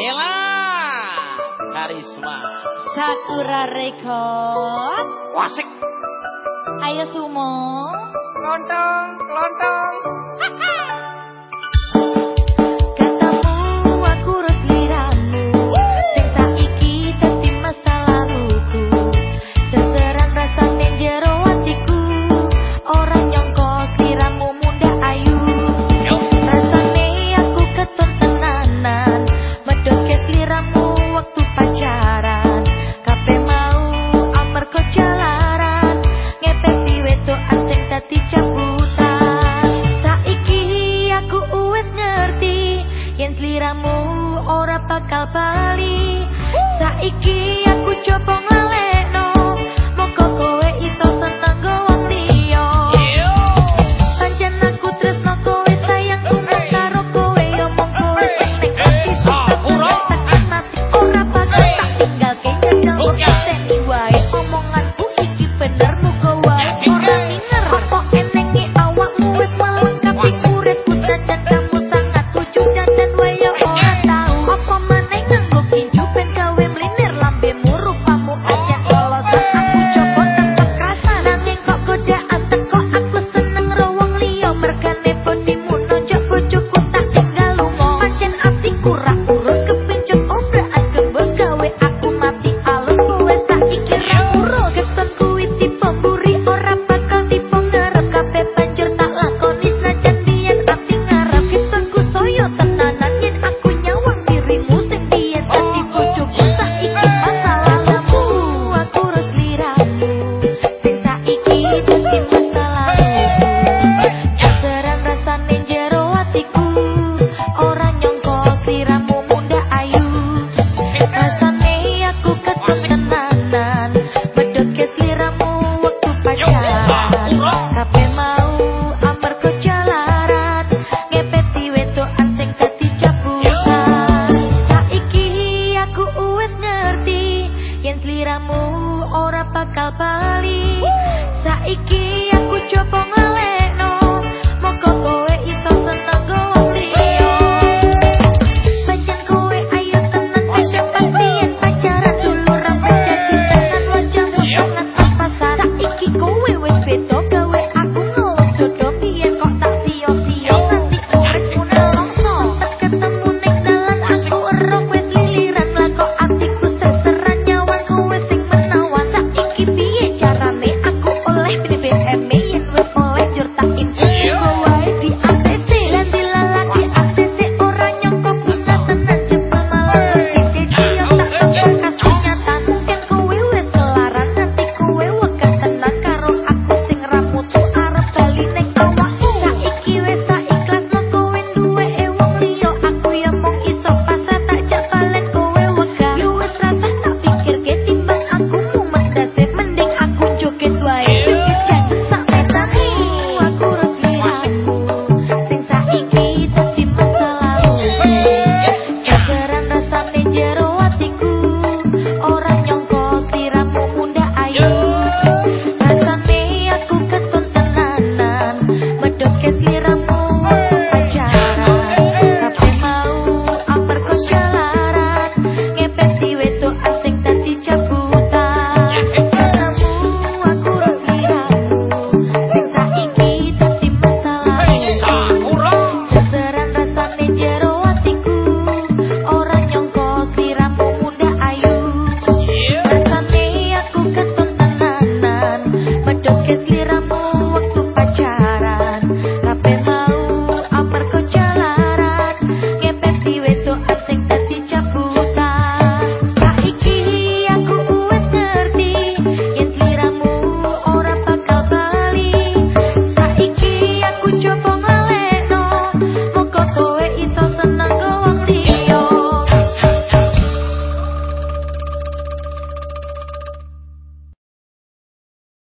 Lela Karisma. Sakura Record Wasik. Ayo Sumo. Lontong Lontong Piramu ora bakal bali Saiki